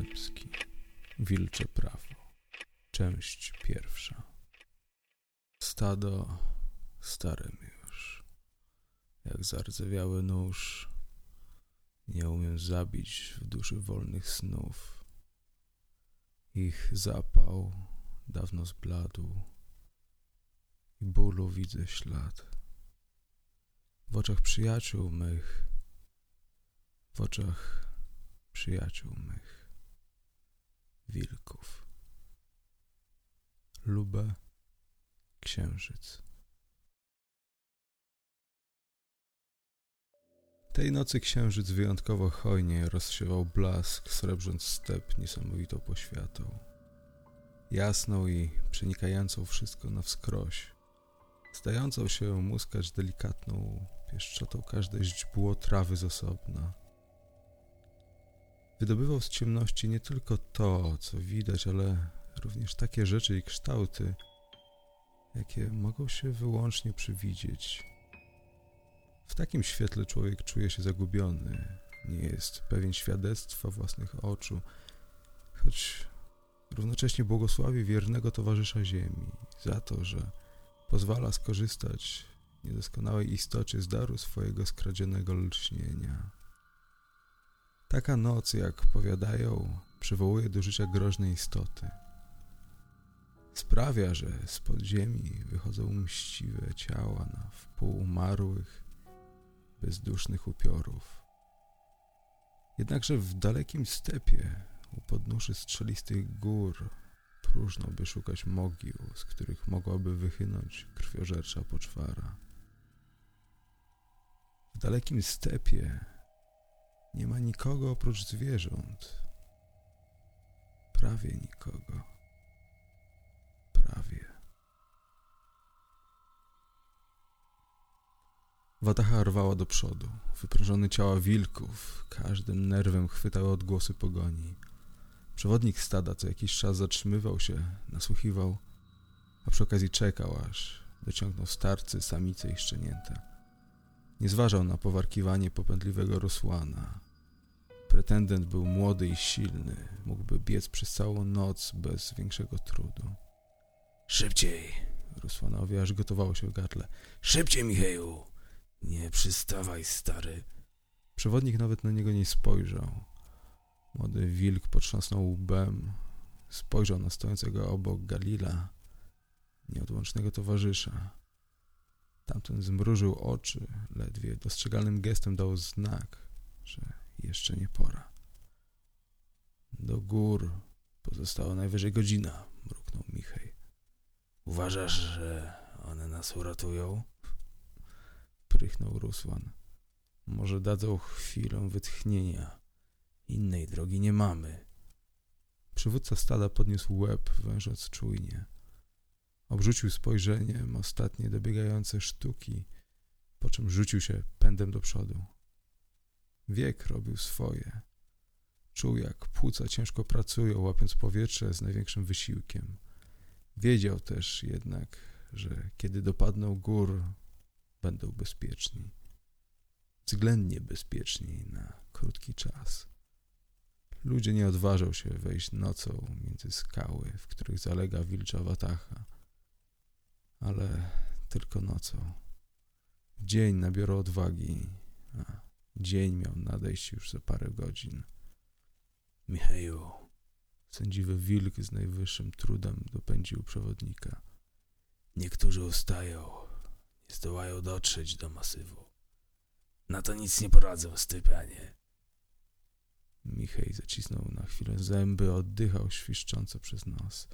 Dębski Wilcze Prawo. Część pierwsza. Stado stare mi już. Jak zardzewiały nóż Nie umiem zabić w duszy wolnych snów. Ich zapał dawno zbladł I bólu widzę ślad. W oczach przyjaciół mych W oczach przyjaciół mych, wilków. Lubę księżyc. Tej nocy księżyc wyjątkowo hojnie rozsiewał blask, srebrząc step niesamowitą poświatą. Jasną i przenikającą wszystko na wskroś, zdającą się muskać delikatną pieszczotą każde źdźbło trawy z osobna wydobywał z ciemności nie tylko to, co widać, ale również takie rzeczy i kształty, jakie mogą się wyłącznie przywidzieć. W takim świetle człowiek czuje się zagubiony, nie jest pewien świadectwa własnych oczu, choć równocześnie błogosławi wiernego towarzysza ziemi za to, że pozwala skorzystać niedoskonałej istocie z daru swojego skradzionego lśnienia. Taka noc, jak powiadają, przywołuje do życia groźne istoty. Sprawia, że z podziemi wychodzą mściwe ciała na wpół umarłych, bezdusznych upiorów. Jednakże w dalekim stepie, u podnóży strzelistych gór, próżno by szukać mogił, z których mogłaby wychynąć krwiożercza poczwara. W dalekim stepie nie ma nikogo oprócz zwierząt. Prawie nikogo. Prawie. Watacha rwała do przodu. Wyprężone ciała wilków każdym nerwem chwytały odgłosy pogoni. Przewodnik stada co jakiś czas zatrzymywał się, nasłuchiwał, a przy okazji czekał, aż dociągnął starcy, samice i szczenięta. Nie zważał na powarkiwanie popędliwego Rosłana. Pretendent był młody i silny, mógłby biec przez całą noc bez większego trudu. Szybciej! Rusłanowi aż gotowało się w gardle. Szybciej, Micheju! Nie przystawaj, stary. Przewodnik nawet na niego nie spojrzał. Młody wilk potrząsnął łbem, spojrzał na stojącego obok Galila, nieodłącznego towarzysza. Tamten zmrużył oczy, ledwie dostrzegalnym gestem dał znak, że jeszcze nie pora. Do gór pozostała najwyżej godzina, mruknął Michej. Uważasz, że one nas uratują? Prychnął Rusłan. Może dadzą chwilę wytchnienia. Innej drogi nie mamy. Przywódca stada podniósł łeb, wężąc czujnie. Obrzucił spojrzeniem ostatnie dobiegające sztuki, po czym rzucił się pędem do przodu. Wiek robił swoje. Czuł, jak płuca ciężko pracują, łapiąc powietrze z największym wysiłkiem. Wiedział też jednak, że kiedy dopadną gór, będą bezpieczni. Względnie bezpieczni na krótki czas. Ludzie nie odważą się wejść nocą między skały, w których zalega wilcza watacha ale tylko nocą. Dzień nabiorą odwagi, a dzień miał nadejść już za parę godzin. Micheju, Sędziwy wilk z najwyższym trudem dopędził przewodnika. Niektórzy ustają, nie zdołają dotrzeć do masywu. Na to nic nie poradzą, Stypanie. Michej zacisnął na chwilę zęby, oddychał świszcząco przez nos.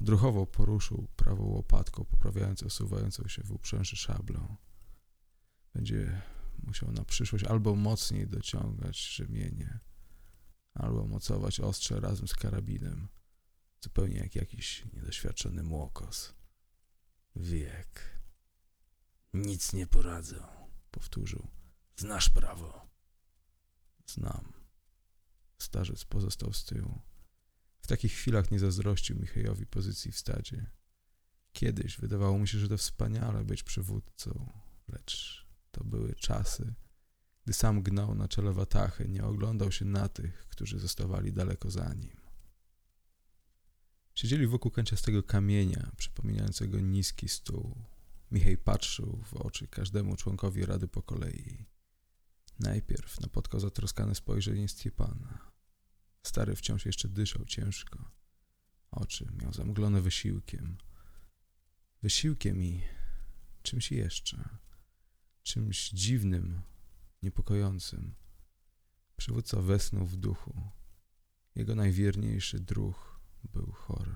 Odruchowo poruszył prawą łopatką, poprawiając osuwającą się w uprzęży szablę. Będzie musiał na przyszłość albo mocniej dociągać rzemienie, albo mocować ostrze razem z karabinem, zupełnie jak jakiś niedoświadczony młokos. Wiek. Nic nie poradzą, Powtórzył. znasz prawo. Znam. Starzec pozostał z tyłu. Takich chwilach nie zazdrościł Michejowi pozycji w stadzie. Kiedyś wydawało mu się, że to wspaniale być przywódcą, lecz to były czasy, gdy sam gnał na czele watachy, nie oglądał się na tych, którzy zostawali daleko za nim. Siedzieli wokół kęciastego kamienia, przypominającego niski stół. Michej patrzył w oczy każdemu członkowi rady po kolei. Najpierw napotkał zatroskane spojrzenie Stepana. Stary wciąż jeszcze dyszał ciężko. Oczy miał zamglone wysiłkiem. Wysiłkiem i czymś jeszcze. Czymś dziwnym, niepokojącym. Przywódca wesnął w duchu. Jego najwierniejszy druh był chory.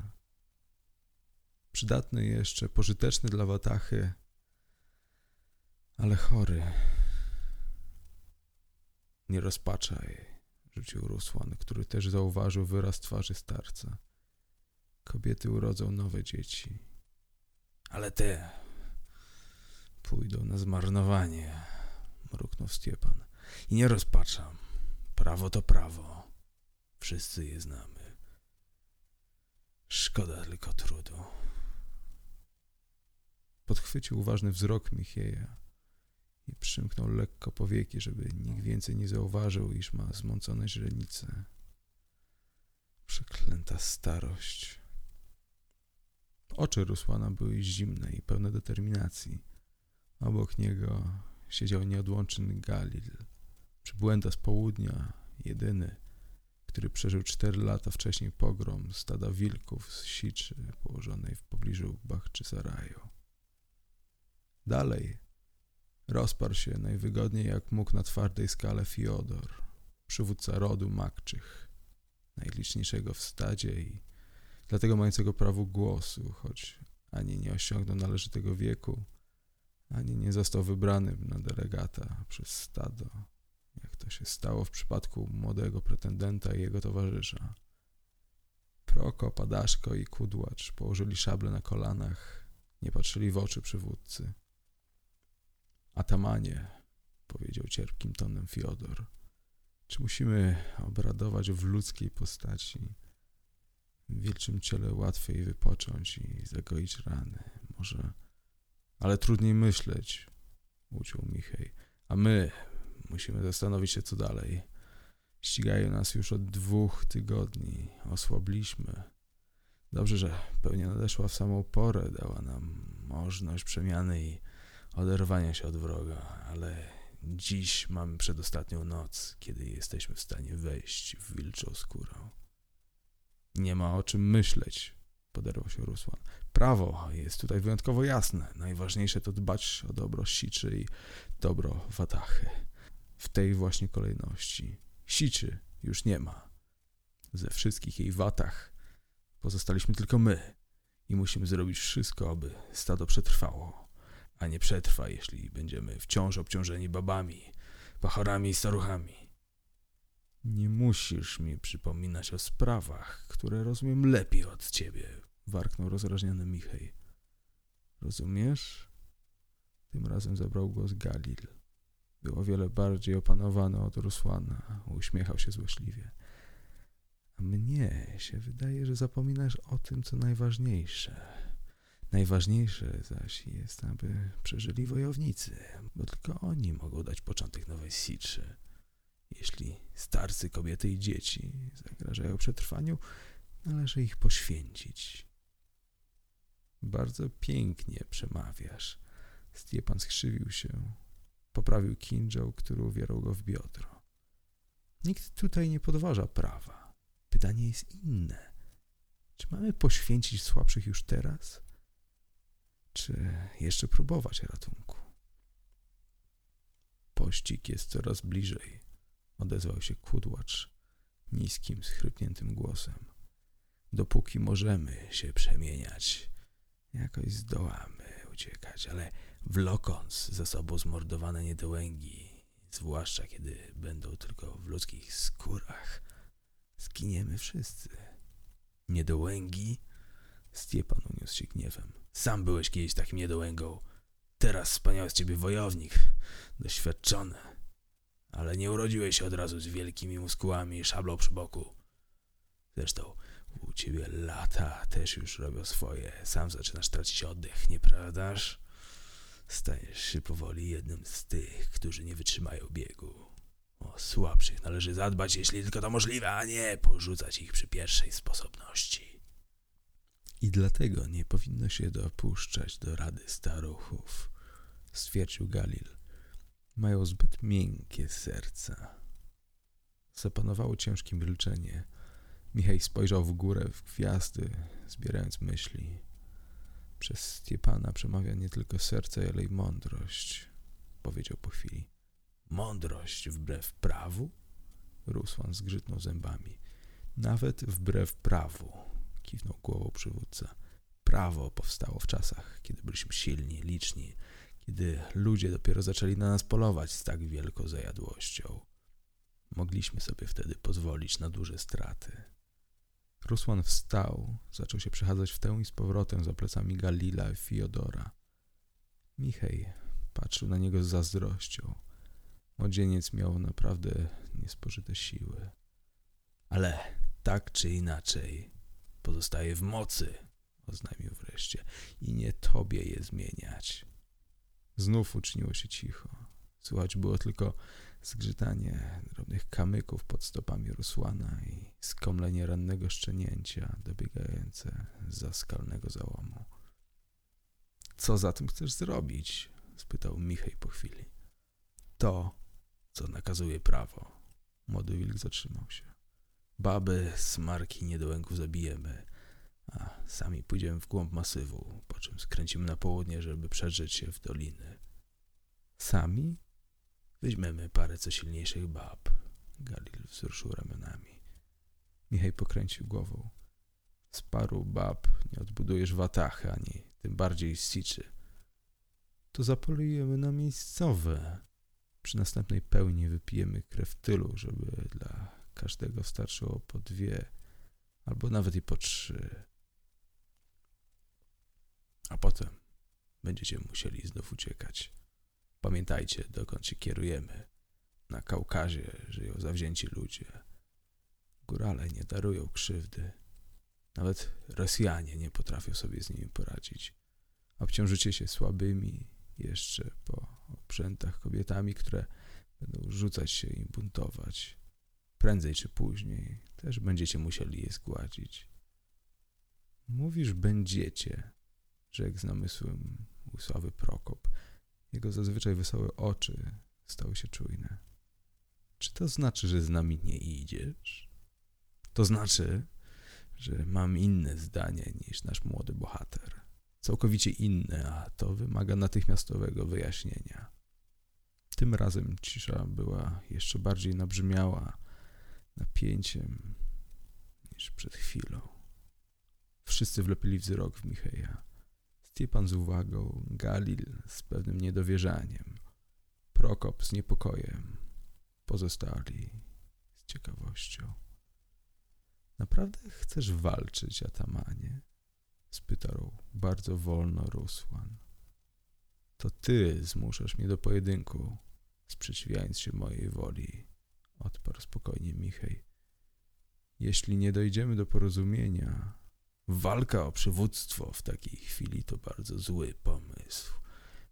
Przydatny jeszcze, pożyteczny dla Watachy, ale chory. Nie rozpaczaj, rzucił Rusłan, który też zauważył wyraz twarzy starca. Kobiety urodzą nowe dzieci. Ale te pójdą na zmarnowanie, mruknął Stiepan. I nie rozpaczam. Prawo to prawo. Wszyscy je znamy. Szkoda tylko trudu. Podchwycił uważny wzrok Michieja i przymknął lekko powieki, żeby nikt więcej nie zauważył, iż ma zmącone źrenice. Przeklęta starość. Oczy Rusłana były zimne i pełne determinacji. Obok niego siedział nieodłączny Galil, przybłęda z południa, jedyny, który przeżył cztery lata wcześniej pogrom stada wilków z Siczy położonej w pobliżu Bachczysaraju. Dalej rozparł się najwygodniej jak mógł na twardej skale Fiodor, przywódca rodu Makczych, najliczniejszego w stadzie i dlatego mającego prawo głosu, choć ani nie osiągnął należytego wieku, ani nie został wybrany na delegata przez stado, jak to się stało w przypadku młodego pretendenta i jego towarzysza. Prokop, Adaszko i Kudłacz położyli szable na kolanach, nie patrzyli w oczy przywódcy. Atamanie, powiedział cierpkim tonem Fiodor, czy musimy obradować w ludzkiej postaci? W wilczym ciele łatwiej wypocząć i zagoić rany. Może, ale trudniej myśleć, uciął Michej. A my musimy zastanowić się, co dalej. Ścigają nas już od dwóch tygodni. Osłabliśmy. Dobrze, że pełnia nadeszła w samą porę, dała nam możliwość przemiany i oderwania się od wroga, ale dziś mamy przedostatnią noc, kiedy jesteśmy w stanie wejść w wilczą skórę. Nie ma o czym myśleć, poderwał się Rusłan. Prawo jest tutaj wyjątkowo jasne. Najważniejsze to dbać o dobro Siczy i dobro Watachy. W tej właśnie kolejności. Siczy już nie ma. Ze wszystkich jej watach pozostaliśmy tylko my i musimy zrobić wszystko, aby stado przetrwało a nie przetrwa, jeśli będziemy wciąż obciążeni babami, pachorami i staruchami. Nie musisz mi przypominać o sprawach, które rozumiem lepiej od ciebie, warknął rozrażniony Michej. Rozumiesz? Tym razem zabrał głos Galil. Był o wiele bardziej opanowany od Rusłana. Uśmiechał się złośliwie. A mnie się wydaje, że zapominasz o tym, co najważniejsze. Najważniejsze zaś jest, aby przeżyli wojownicy, bo tylko oni mogą dać początek nowej siczy. Jeśli starcy, kobiety i dzieci zagrażają przetrwaniu, należy ich poświęcić. Bardzo pięknie przemawiasz. Stiepan skrzywił się. Poprawił kinżał, który uwierał go w biodro. Nikt tutaj nie podważa prawa. Pytanie jest inne. Czy mamy poświęcić słabszych już teraz? Czy jeszcze próbować ratunku? Pościg jest coraz bliżej, odezwał się kudłacz niskim, schrypniętym głosem. Dopóki możemy się przemieniać, jakoś zdołamy uciekać, ale wlokąc za sobą zmordowane niedołęgi, zwłaszcza kiedy będą tylko w ludzkich skórach, zginiemy wszyscy. Niedołęgi? Stiepan uniósł się gniewem. Sam byłeś kiedyś takim niedołęgą. Teraz wspaniały z ciebie wojownik, doświadczony. Ale nie urodziłeś się od razu z wielkimi muskułami i szablą przy boku. Zresztą u ciebie lata też już robią swoje. Sam zaczynasz tracić oddech, nieprawdaż? Stajesz się powoli jednym z tych, którzy nie wytrzymają biegu. O słabszych należy zadbać, jeśli tylko to możliwe, a nie porzucać ich przy pierwszej sposobności. I dlatego nie powinno się dopuszczać do rady staruchów, stwierdził Galil. Mają zbyt miękkie serca. Zapanowało ciężkie milczenie. Michał spojrzał w górę, w gwiazdy, zbierając myśli. Przez Stiepana przemawia nie tylko serce, ale i mądrość, powiedział po chwili. Mądrość wbrew prawu? Rusłan zgrzytnął zębami. Nawet wbrew prawu, kiwnął głową przywódca. Prawo powstało w czasach, kiedy byliśmy silni, liczni, kiedy ludzie dopiero zaczęli na nas polować z tak wielką zajadłością. Mogliśmy sobie wtedy pozwolić na duże straty. Rusłan wstał, zaczął się przechadzać w tę i z powrotem za plecami Galila i Fiodora. Michej patrzył na niego z zazdrością. Młodzieniec miał naprawdę niespożyte siły. Ale tak czy inaczej pozostaje w mocy, oznajmił wreszcie, i nie tobie je zmieniać. Znów uczyniło się cicho. Słychać było tylko zgrzytanie drobnych kamyków pod stopami Rusłana i skomlenie rannego szczenięcia dobiegające za skalnego załomu. Co zatem chcesz zrobić? spytał Michej po chwili. To, co nakazuje prawo. Młody wilk zatrzymał się. Baby, smarki niedołęgów zabijemy, a sami pójdziemy w głąb masywu, po czym skręcimy na południe, żeby przedrzeć się w doliny. Sami? Weźmiemy parę co silniejszych bab. Galil wzruszył ramionami. Michał pokręcił głową. Z paru bab nie odbudujesz watachy, ani tym bardziej siczy. To zapolujemy na miejscowe. Przy następnej pełni wypijemy krew tylu, żeby dla każdego starczyło po dwie, albo nawet i po trzy. A potem będziecie musieli znów uciekać. Pamiętajcie, dokąd się kierujemy. Na Kaukazie żyją zawzięci ludzie. Górale nie darują krzywdy. Nawet Rosjanie nie potrafią sobie z nimi poradzić. Obciążycie się słabymi, jeszcze po oprzętach kobietami, które będą rzucać się i buntować. Prędzej czy później też będziecie musieli je zgładzić. Mówisz będziecie, rzekł z namysłem łysławy Prokop. Jego zazwyczaj wesołe oczy stały się czujne. Czy to znaczy, że z nami nie idziesz? To znaczy, że mam inne zdanie niż nasz młody bohater. Całkowicie inne, a to wymaga natychmiastowego wyjaśnienia. Tym razem cisza była jeszcze bardziej nabrzmiała napięciem niż przed chwilą. Wszyscy wlepili wzrok w Micheja. Stiepan z uwagą, Galil z pewnym niedowierzaniem, Prokop z niepokojem, pozostali z ciekawością. Naprawdę chcesz walczyć, Atamanie? spytał bardzo wolno Rusłan. To ty zmuszasz mnie do pojedynku, sprzeciwiając się mojej woli, odparł spokojnie Michej. Jeśli nie dojdziemy do porozumienia, walka o przywództwo w takiej chwili to bardzo zły pomysł.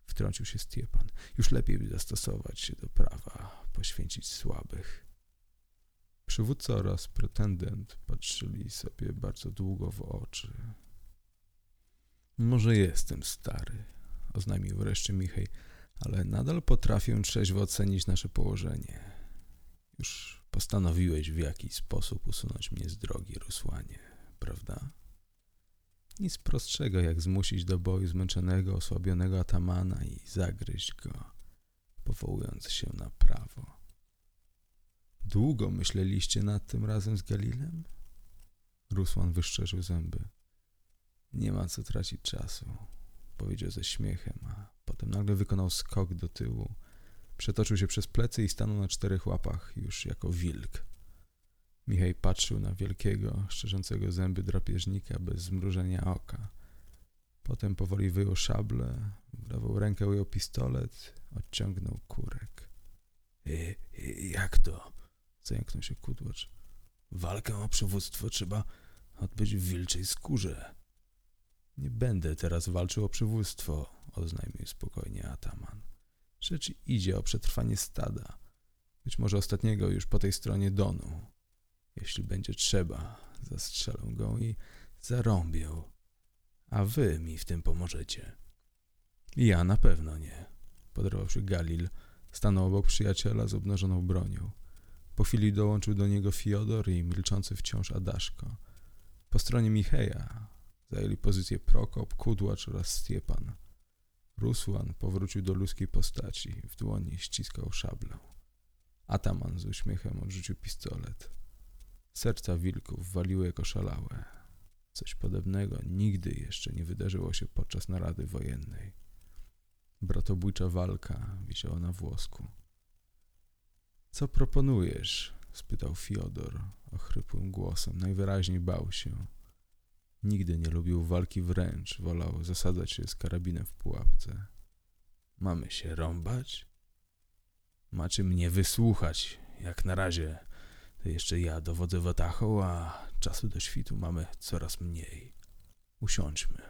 Wtrącił się Stiepan. Już lepiej by zastosować się do prawa, poświęcić słabych. Przywódca oraz pretendent patrzyli sobie bardzo długo w oczy. Może jestem stary, oznajmił wreszcie Michej, ale nadal potrafię trzeźwo ocenić nasze położenie. Już postanowiłeś w jaki sposób usunąć mnie z drogi, Rusłanie, prawda? Nic prostszego, jak zmusić do boju zmęczonego, osłabionego atamana i zagryźć go, powołując się na prawo. Długo myśleliście nad tym razem z Galilem? Rusłan wyszczerzył zęby. Nie ma co tracić czasu, powiedział ze śmiechem, a potem nagle wykonał skok do tyłu, przetoczył się przez plecy i stanął na czterech łapach, już jako wilk. Michał patrzył na wielkiego, szczerzącego zęby drapieżnika bez zmrużenia oka. Potem powoli wyjął szablę, w prawą rękę ujął pistolet, odciągnął kurek. I, i, jak to? Zająknął się kudłacz. Walkę o przywództwo trzeba odbyć w wilczej skórze. Nie będę teraz walczył o przywództwo, oznajmił spokojnie Ataman. Rzecz idzie o przetrwanie stada. Być może ostatniego już po tej stronie Donu. Jeśli będzie trzeba, zastrzelę go i zarąbię. A wy mi w tym pomożecie. Ja na pewno nie. Poderwał się Galil. Stanął obok przyjaciela z obnażoną bronią. Po chwili dołączył do niego Fiodor i milczący wciąż Adaszko. Po stronie Micheja zajęli pozycję Prokop, Kudłacz oraz Stiepan. Rusłan powrócił do ludzkiej postaci. W dłoni ściskał szablę. Ataman z uśmiechem odrzucił pistolet. Serca wilków waliły jako szalałe. Coś podobnego nigdy jeszcze nie wydarzyło się podczas narady wojennej. Bratobójcza walka wisiała na włosku. Co proponujesz? spytał Fiodor ochrypłym głosem. Najwyraźniej bał się. Nigdy nie lubił walki wręcz, wolał zasadzać się z karabinem w pułapce. Mamy się rąbać? Macie mnie wysłuchać. Jak na razie to jeszcze ja dowodzę watachą, a czasu do świtu mamy coraz mniej. Usiądźmy.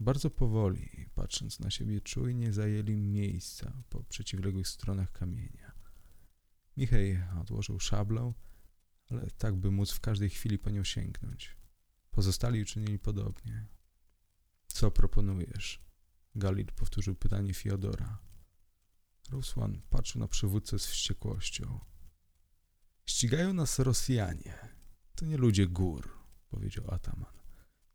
Bardzo powoli, patrząc na siebie czujnie, zajęli miejsca po przeciwległych stronach kamienia. Michej odłożył szablę, ale tak by móc w każdej chwili po nią sięgnąć. Pozostali uczynili podobnie. Co proponujesz? Galil powtórzył pytanie Fiodora. Rusłan patrzył na przywódcę z wściekłością. Ścigają nas Rosjanie. To nie ludzie gór, powiedział Ataman.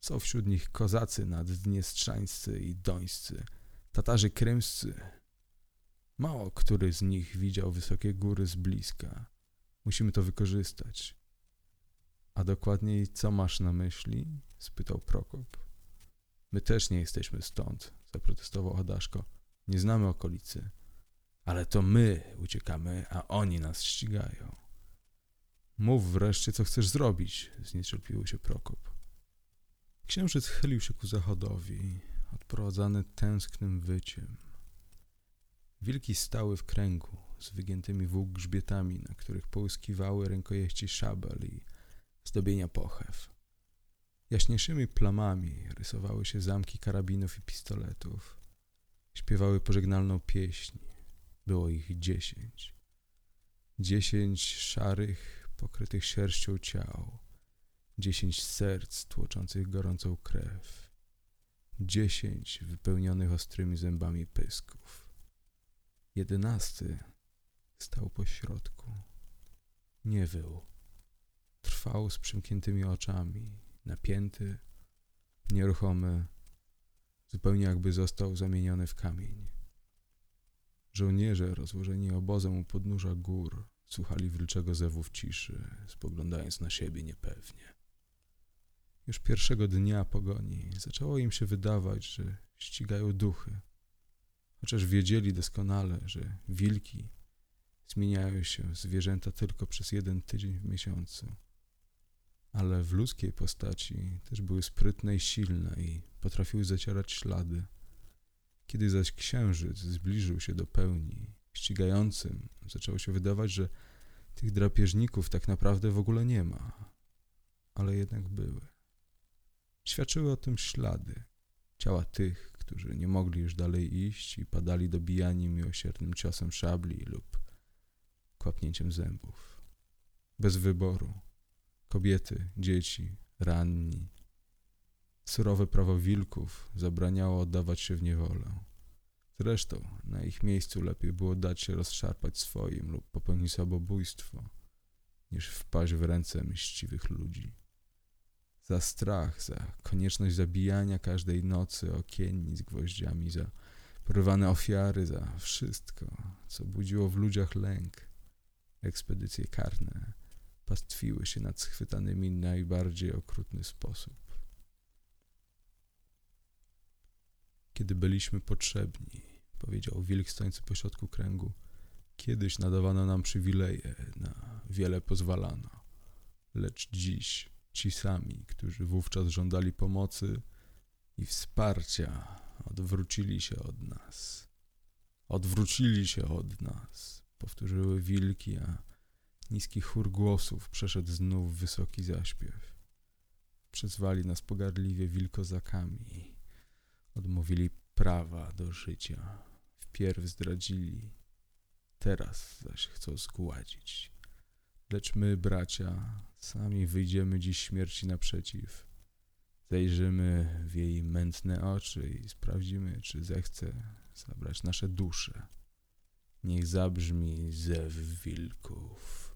Są wśród nich kozacy naddniestrzańscy i dońscy, Tatarzy krymscy. Mało który z nich widział wysokie góry z bliska. Musimy to wykorzystać. A dokładniej, co masz na myśli? spytał Prokop. My też nie jesteśmy stąd, zaprotestował Adaszko. Nie znamy okolicy. Ale to my uciekamy, a oni nas ścigają. Mów wreszcie, co chcesz zrobić, zniecierpliwił się Prokop. Księżyc chylił się ku zachodowi, odprowadzany tęsknym wyciem. Wilki stały w kręgu, z wygiętymi w łuk grzbietami, na których połyskiwały rękojeści szabel i zdobienia pochew. Jaśniejszymi plamami rysowały się zamki karabinów i pistoletów. Śpiewały pożegnalną pieśń. Było ich dziesięć. Dziesięć szarych, pokrytych sierścią ciał. Dziesięć serc tłoczących gorącą krew. Dziesięć wypełnionych ostrymi zębami pysków. Jedenasty stał po środku. Nie wył. Trwał z przymkniętymi oczami, napięty, nieruchomy, zupełnie jakby został zamieniony w kamień. Żołnierze rozłożeni obozem u podnóża gór słuchali wilczego zewu w ciszy, spoglądając na siebie niepewnie. Już pierwszego dnia pogoni zaczęło im się wydawać, że ścigają duchy, chociaż wiedzieli doskonale, że wilki zmieniają się zwierzęta tylko przez jeden tydzień w miesiącu. Ale w ludzkiej postaci też były sprytne i silne i potrafiły zacierać ślady. Kiedy zaś księżyc zbliżył się do pełni, ścigającym zaczęło się wydawać, że tych drapieżników tak naprawdę w ogóle nie ma. Ale jednak były. Świadczyły o tym ślady. Ciała tych, którzy nie mogli już dalej iść i padali dobijani miłosiernym ciosem szabli lub kłapnięciem zębów. Bez wyboru. Kobiety, dzieci, ranni. Surowe prawo wilków zabraniało oddawać się w niewolę. Zresztą na ich miejscu lepiej było dać się rozszarpać swoim lub popełnić samobójstwo, niż wpaść w ręce mściwych ludzi. Za strach, za konieczność zabijania każdej nocy okiennic gwoździami, za porwane ofiary, za wszystko, co budziło w ludziach lęk. Ekspedycje karne pastwiły się nad schwytanymi najbardziej okrutny sposób. Kiedy byliśmy potrzebni, powiedział wilk stojący pośrodku kręgu, kiedyś nadawano nam przywileje, na wiele pozwalano. Lecz dziś ci sami, którzy wówczas żądali pomocy i wsparcia, odwrócili się od nas. Odwrócili się od nas, powtórzyły wilki, a niski chór głosów przeszedł znów wysoki zaśpiew. Przezwali nas pogardliwie wilkozakami, odmówili prawa do życia, wpierw zdradzili, teraz zaś chcą zgładzić. Lecz my, bracia, sami wyjdziemy dziś śmierci naprzeciw. Zajrzymy w jej mętne oczy i sprawdzimy, czy zechce zabrać nasze dusze. Niech zabrzmi zew wilków.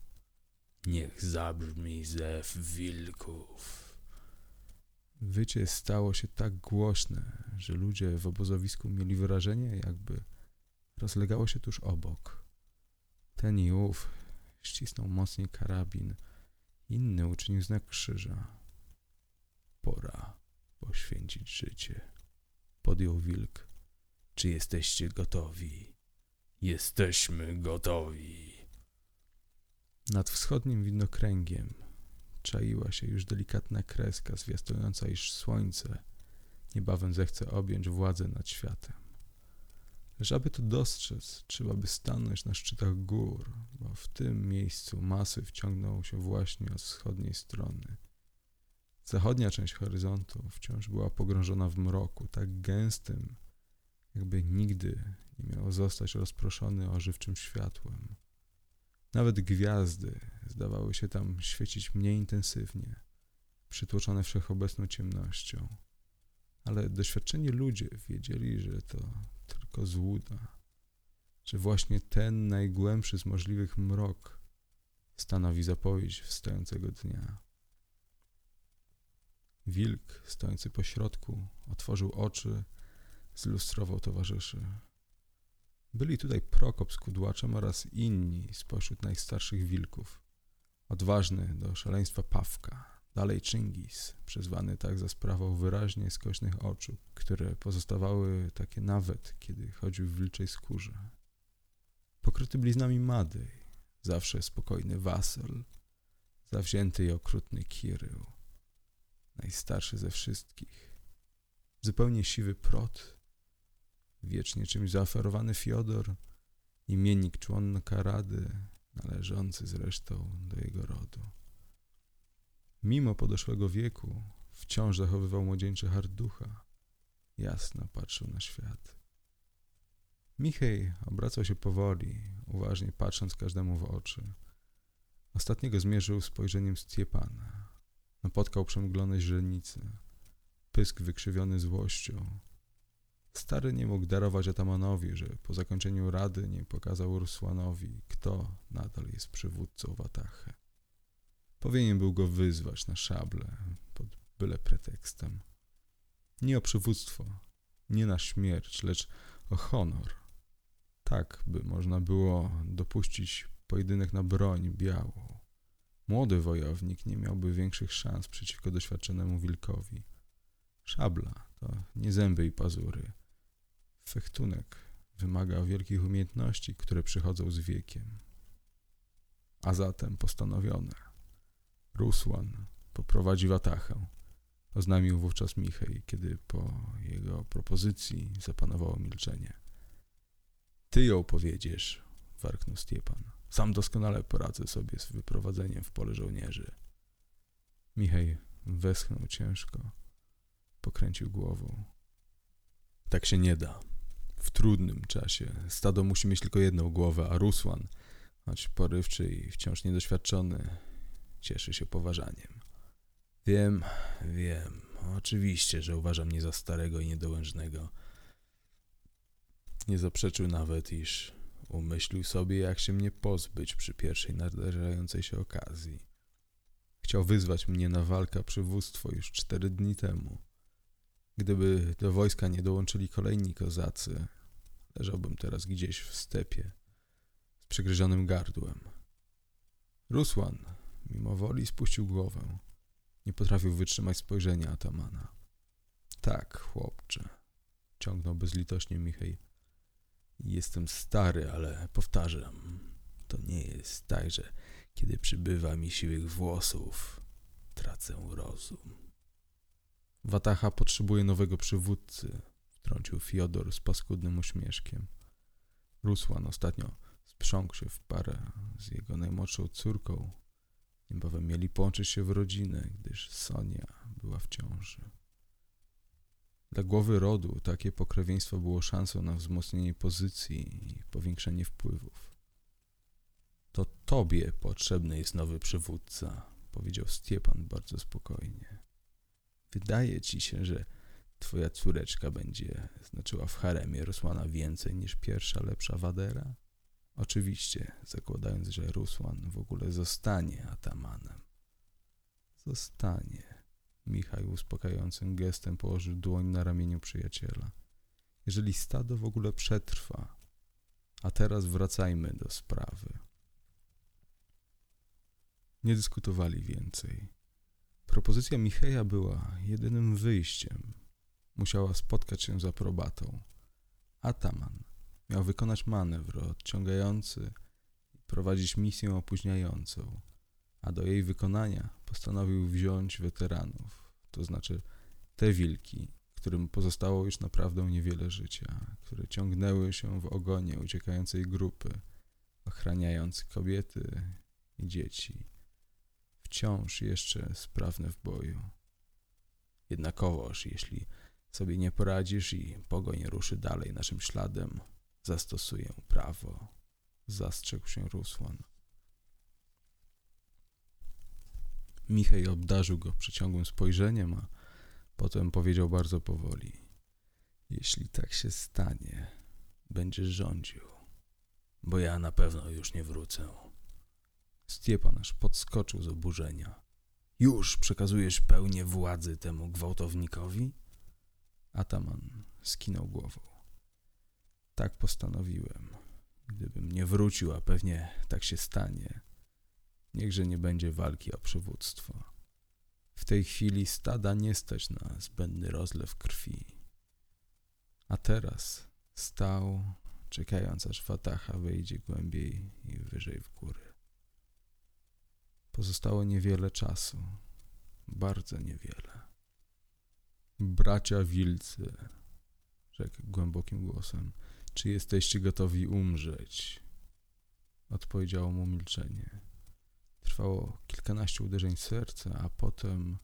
Niech zabrzmi zew wilków. Wycie stało się tak głośne, że ludzie w obozowisku mieli wrażenie, jakby rozlegało się tuż obok. Ten i ów ścisnął mocniej karabin, inny uczynił znak krzyża. Pora poświęcić życie. Podjął wilk. Czy jesteście gotowi? Jesteśmy gotowi. Nad wschodnim widnokręgiem czaiła się już delikatna kreska zwiastująca, iż słońce niebawem zechce objąć władzę nad światem. Lecz aby to dostrzec, trzeba by stanąć na szczytach gór, bo w tym miejscu masy wciągną się właśnie od wschodniej strony. Zachodnia część horyzontu wciąż była pogrążona w mroku, tak gęstym, jakby nigdy nie miało zostać rozproszony ożywczym światłem. Nawet gwiazdy zdawały się tam świecić mniej intensywnie, przytłoczone wszechobecną ciemnością. Ale doświadczeni ludzie wiedzieli, że to tylko złuda, że właśnie ten najgłębszy z możliwych mrok stanowi zapowiedź wstającego dnia. Wilk, stojący po środku, otworzył oczy, zlustrował towarzyszy. Byli tutaj Prokop z Kudłaczem oraz inni spośród najstarszych wilków. Odważny do szaleństwa Pawka, dalej Chingis, przyzwany tak za sprawą wyraźnie skośnych oczu, które pozostawały takie nawet, kiedy chodził w wilczej skórze. Pokryty bliznami Mady, zawsze spokojny Wasel, zawzięty i okrutny Kirył, najstarszy ze wszystkich, zupełnie siwy Prot, wiecznie czymś zaoferowany Fiodor, imiennik członka Rady, należący zresztą do jego rodu. Mimo podeszłego wieku wciąż zachowywał młodzieńczy harducha, jasno patrzył na świat. Michej obracał się powoli, uważnie patrząc każdemu w oczy. Ostatniego zmierzył spojrzeniem Stjepana. Napotkał przemglone źrenice, pysk wykrzywiony złością, Stary nie mógł darować Atamanowi, że po zakończeniu rady nie pokazał Rusłanowi, kto nadal jest przywódcą Watachę. Powinien był go wyzwać na szable pod byle pretekstem. Nie o przywództwo, nie na śmierć, lecz o honor. Tak, by można było dopuścić pojedynek na broń białą. Młody wojownik nie miałby większych szans przeciwko doświadczonemu wilkowi. Szabla to nie zęby i pazury – Fechtunek wymaga wielkich umiejętności, które przychodzą z wiekiem. A zatem postanowione. Rusłan poprowadzi Watachę, oznajmił wówczas Michej, kiedy po jego propozycji zapanowało milczenie. Ty ją powiedziesz, warknął Stiepan. Sam doskonale poradzę sobie z wyprowadzeniem w pole żołnierzy. Michej westchnął ciężko, pokręcił głową. Tak się nie da, w trudnym czasie. Stado musi mieć tylko jedną głowę, a Rusłan, choć porywczy i wciąż niedoświadczony, cieszy się poważaniem. Wiem, wiem. Oczywiście, że uważa mnie za starego i niedołężnego. Nie zaprzeczył nawet, iż umyślił sobie, jak się mnie pozbyć przy pierwszej nadarzającej się okazji. Chciał wyzwać mnie na walkę przywództwo już cztery dni temu. Gdyby do wojska nie dołączyli kolejni kozacy, leżałbym teraz gdzieś w stepie z przegryzionym gardłem. Rusłan, mimo woli, spuścił głowę. Nie potrafił wytrzymać spojrzenia atamana. Tak, chłopcze, ciągnął bezlitośnie Michej. Jestem stary, ale powtarzam, to nie jest tak, że kiedy przybywa mi siwych włosów, tracę rozum. Wataha potrzebuje nowego przywódcy, wtrącił Fiodor z paskudnym uśmieszkiem. Rusłan ostatnio sprząkł się w parę z jego najmłodszą córką. Niebawem mieli połączyć się w rodzinę, gdyż Sonia była w ciąży. Dla głowy rodu takie pokrewieństwo było szansą na wzmocnienie pozycji i powiększenie wpływów. To tobie potrzebny jest nowy przywódca, powiedział Stiepan bardzo spokojnie. Wydaje ci się, że twoja córeczka będzie znaczyła w haremie Rusłana więcej niż pierwsza lepsza wadera? Oczywiście, zakładając, że Rusłan w ogóle zostanie atamanem. Zostanie. Michał uspokajającym gestem położył dłoń na ramieniu przyjaciela. Jeżeli stado w ogóle przetrwa. A teraz wracajmy do sprawy. Nie dyskutowali więcej. Propozycja Micheja była jedynym wyjściem. Musiała spotkać się z aprobatą. Ataman miał wykonać manewr odciągający i prowadzić misję opóźniającą, a do jej wykonania postanowił wziąć weteranów, to znaczy te wilki, którym pozostało już naprawdę niewiele życia, które ciągnęły się w ogonie uciekającej grupy, ochraniając kobiety i dzieci wciąż jeszcze sprawne w boju. Jednakowoż, jeśli sobie nie poradzisz i pogoń ruszy dalej naszym śladem, zastosuję prawo, zastrzegł się Rusłan. Michał obdarzył go przeciągłym spojrzeniem, a potem powiedział bardzo powoli: Jeśli tak się stanie, będziesz rządził, bo ja na pewno już nie wrócę. Stiepan aż podskoczył z oburzenia. Już przekazujesz pełnię władzy temu gwałtownikowi? Ataman skinął głową. Tak postanowiłem. Gdybym nie wrócił, a pewnie tak się stanie, niechże nie będzie walki o przywództwo. W tej chwili stada nie stać na zbędny rozlew krwi. A teraz stał, czekając aż Fataha wejdzie głębiej i wyżej w góry. Pozostało niewiele czasu. Bardzo niewiele. Bracia wilcy, rzekł głębokim głosem, czy jesteście gotowi umrzeć? Odpowiedziało mu milczenie. Trwało kilkanaście uderzeń serca, a potem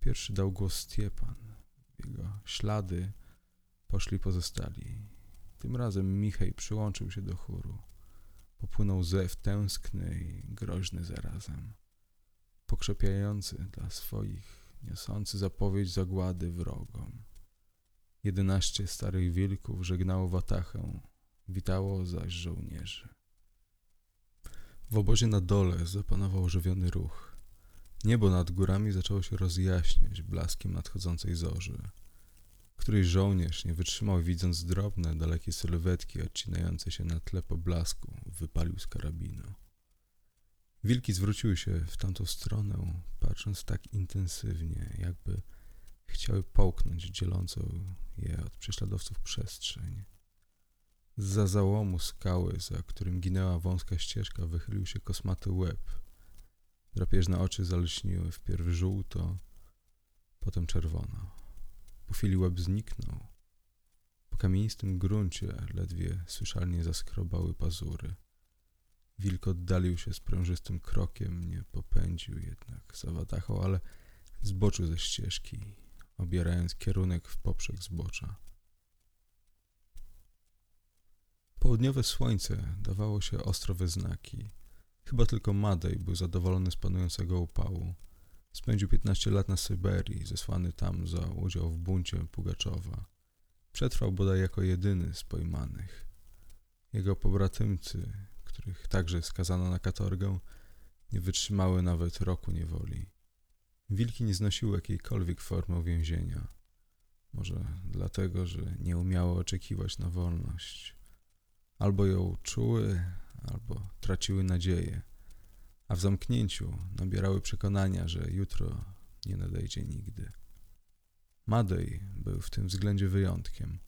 pierwszy dał głos Stiepan. Jego ślady poszli pozostali. Tym razem Michał przyłączył się do chóru. Popłynął zew tęskny i groźny zarazem, pokrzepiający dla swoich, niosący zapowiedź zagłady wrogom. Jedenaście starych wilków żegnało Watachę, witało zaś żołnierzy. W obozie na dole zapanował ożywiony ruch. Niebo nad górami zaczęło się rozjaśniać blaskiem nadchodzącej zorzy. Któryś żołnierz nie wytrzymał, widząc drobne, dalekie sylwetki odcinające się na tle poblasku, wypalił z karabinu. Wilki zwróciły się w tamtą stronę, patrząc tak intensywnie, jakby chciały połknąć dzielącą je od prześladowców przestrzeń. Za załomu skały, za którym ginęła wąska ścieżka, wychylił się kosmaty łeb. Drapieżne oczy zalśniły wpierw żółto, potem czerwono. Po chwili łeb zniknął. Po kamienistym gruncie ledwie słyszalnie zaskrobały pazury. Wilk oddalił się sprężystym krokiem, nie popędził jednak za wadachą, ale zboczył ze ścieżki, obierając kierunek w poprzek zbocza. Południowe słońce dawało się ostro we znaki. Chyba tylko Madej był zadowolony z panującego upału. Spędził 15 lat na Syberii, zesłany tam za udział w buncie Pugaczowa. Przetrwał bodaj jako jedyny z pojmanych. Jego pobratymcy, których także skazano na katorgę, Nie wytrzymały nawet roku niewoli. Wilki nie znosiły jakiejkolwiek formy więzienia. Może dlatego, że nie umiały oczekiwać na wolność. Albo ją czuły, albo traciły nadzieję, a w zamknięciu nabierały przekonania, że jutro nie nadejdzie nigdy. Madej był w tym względzie wyjątkiem.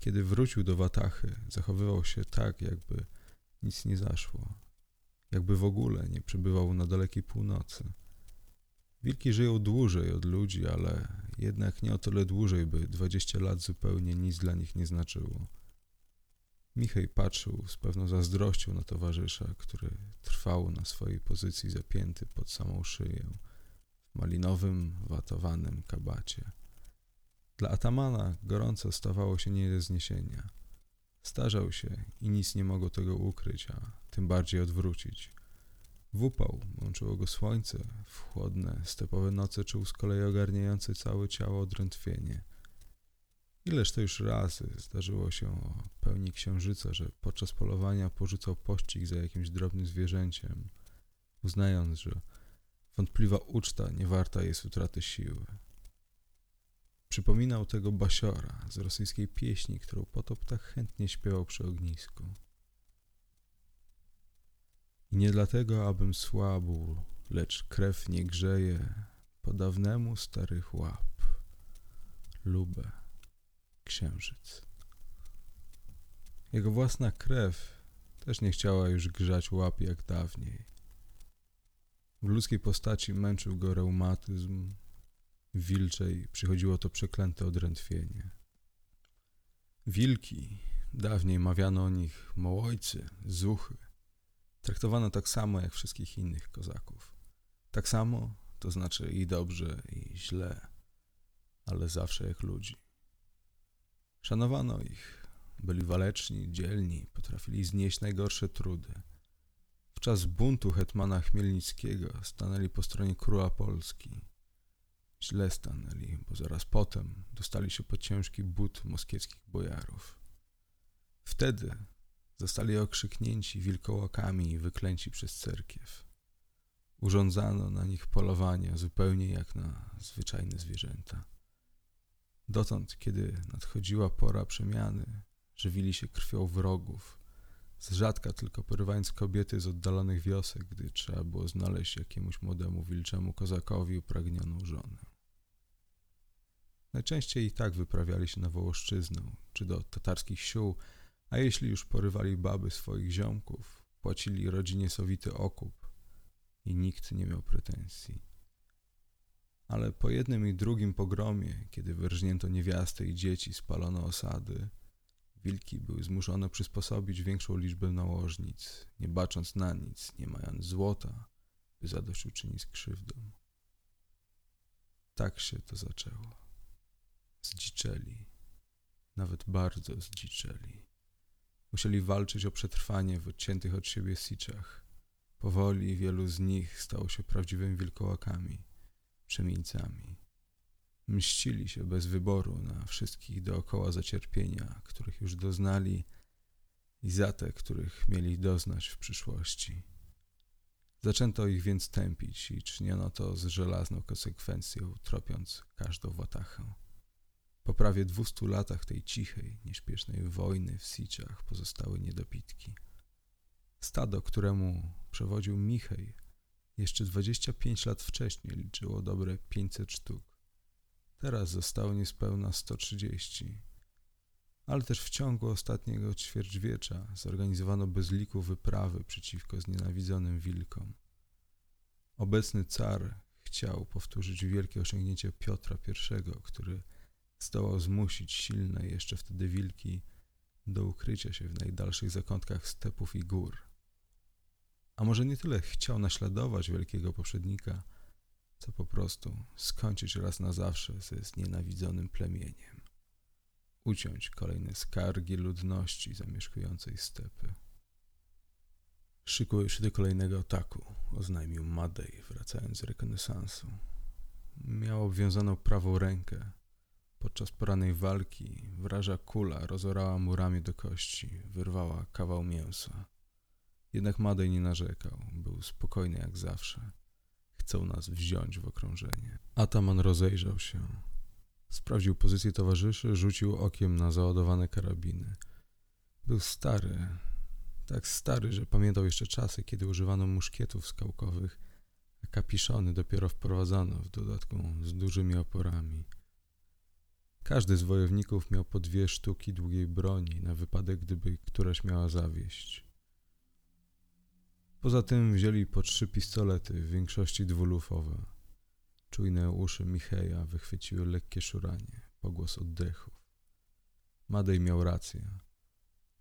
Kiedy wrócił do Watachy, zachowywał się tak, jakby nic nie zaszło, jakby w ogóle nie przebywał na dalekiej północy. Wilki żyją dłużej od ludzi, ale jednak nie o tyle dłużej, by dwadzieścia lat zupełnie nic dla nich nie znaczyło. Michej patrzył z pewną zazdrością na towarzysza, który trwał na swojej pozycji zapięty pod samą szyję, w malinowym, watowanym kabacie. Dla atamana gorąco stawało się nie do zniesienia. Starzał się i nic nie mogło tego ukryć, a tym bardziej odwrócić. W upał łączyło go słońce, w chłodne, stepowe noce czuł z kolei ogarniające całe ciało odrętwienie. Ileż to już razy zdarzyło się o pełni księżyca, że podczas polowania porzucał pościg za jakimś drobnym zwierzęciem, uznając, że wątpliwa uczta nie warta jest utraty siły. Przypominał tego basiora z rosyjskiej pieśni, którą potop tak chętnie śpiewał przy ognisku. I nie dlatego, abym słabł, lecz krew nie grzeje po dawnemu starych łap. Lubę, księżyc. Jego własna krew też nie chciała już grzać łap jak dawniej. W ludzkiej postaci męczył go reumatyzm, wilczej przychodziło to przeklęte odrętwienie. Wilki, dawniej mawiano o nich mołojcy, zuchy, traktowano tak samo jak wszystkich innych kozaków. Tak samo, to znaczy i dobrze, i źle, ale zawsze jak ludzi. Szanowano ich, byli waleczni, dzielni, potrafili znieść najgorsze trudy. W czas buntu hetmana Chmielnickiego stanęli po stronie króla Polski. Źle stanęli, bo zaraz potem dostali się pod ciężki but moskieckich bojarów. Wtedy zostali okrzyknięci wilkołakami i wyklęci przez cerkiew. Urządzano na nich polowania zupełnie jak na zwyczajne zwierzęta. Dotąd, kiedy nadchodziła pora przemiany, żywili się krwią wrogów, z rzadka tylko porywając kobiety z oddalonych wiosek, gdy trzeba było znaleźć jakiemuś młodemu wilczemu kozakowi upragnioną żonę. Najczęściej i tak wyprawiali się na Wołoszczyznę, czy do tatarskich sił, a jeśli już porywali baby swoich ziomków, płacili rodzinie sowity okup i nikt nie miał pretensji. Ale po jednym i drugim pogromie, kiedy wyrżnięto niewiasty i dzieci, spalono osady, wilki były zmuszone przysposobić większą liczbę nałożnic, nie bacząc na nic, nie mając złota, by zadośćuczynić krzywdom. Tak się to zaczęło. Zdziczeli, nawet bardzo zdziczeli. Musieli walczyć o przetrwanie w odciętych od siebie siczach. Powoli wielu z nich stało się prawdziwymi wilkołakami, przemieńcami. Mścili się bez wyboru na wszystkich dookoła zacierpienia, których już doznali i za te, których mieli doznać w przyszłości. Zaczęto ich więc tępić i czyniono to z żelazną konsekwencją, tropiąc każdą watachę. Po prawie dwustu latach tej cichej, nieśpiesznej wojny w Siczach pozostały niedopitki. Stado, któremu przewodził Michej, jeszcze 25 lat wcześniej liczyło dobre 500 sztuk. Teraz zostało niespełna 130. Ale też w ciągu ostatniego ćwierćwiecza zorganizowano bez liku wyprawy przeciwko znienawidzonym wilkom. Obecny car chciał powtórzyć wielkie osiągnięcie Piotra I, który zdołał zmusić silne jeszcze wtedy wilki do ukrycia się w najdalszych zakątkach stepów i gór. A może nie tyle chciał naśladować wielkiego poprzednika, co po prostu skończyć raz na zawsze ze znienawidzonym plemieniem. Uciąć kolejne skargi ludności zamieszkującej stepy. Szykuję się do kolejnego ataku, oznajmił Madej, wracając z rekonesansu. Miał obwiązaną prawą rękę, Podczas porannej walki wraża kula rozorała mu ramię do kości, wyrwała kawał mięsa. Jednak Madej nie narzekał, był spokojny jak zawsze. Chcą nas wziąć w okrążenie. Ataman rozejrzał się. Sprawdził pozycję towarzyszy, rzucił okiem na załadowane karabiny. Był stary, tak stary, że pamiętał jeszcze czasy, kiedy używano muszkietów skałkowych, a kapiszony dopiero wprowadzano, w dodatku z dużymi oporami. Każdy z wojowników miał po dwie sztuki długiej broni, na wypadek, gdyby któraś miała zawieść. Poza tym wzięli po trzy pistolety, w większości dwulufowe. Czujne uszy Micheja wychwyciły lekkie szuranie, pogłos oddechów. Madej miał rację.